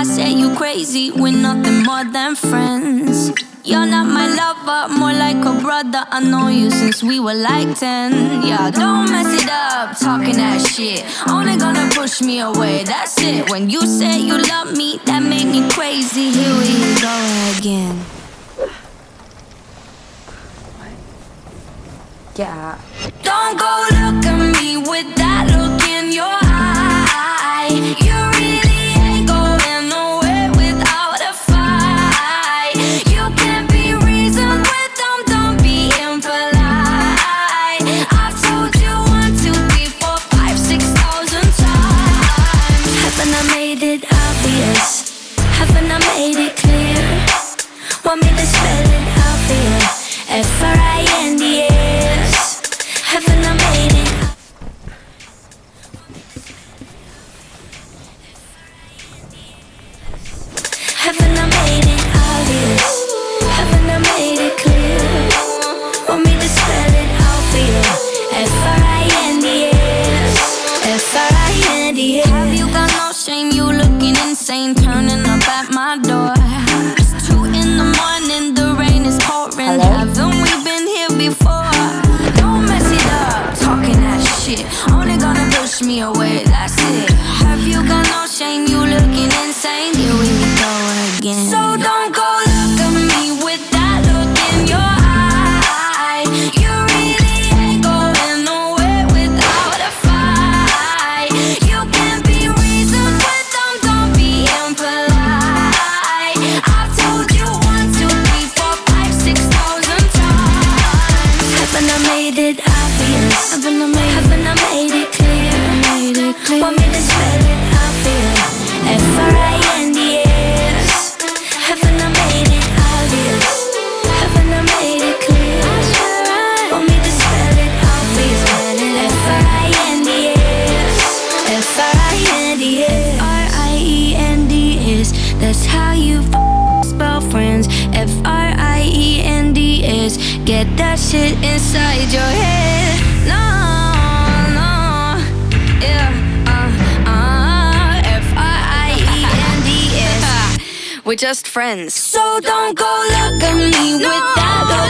I say you crazy. We're nothing more than friends. You're not my lover, more like a brother. I know you since we were like 10. Yeah, don't mess it up, talking that shit. Only gonna push me away, that's it. When you say you love me, that make me crazy. Here we go again. Yeah. Don't go look at me with that look in your eye. You really ain't going nowhere without a fight. You can't be reasoned with them, don't be impolite. I've told you one, two, three, four, five, six thousand times. Haven't I made it obvious? Haven't I made it clear? Want me to spell it out for turning up at my door. It's two in the morning, push me away, Get that shit inside your head. No, no, yeah, uh, uh. F R I E N D S. We're just friends. So don't go look at me with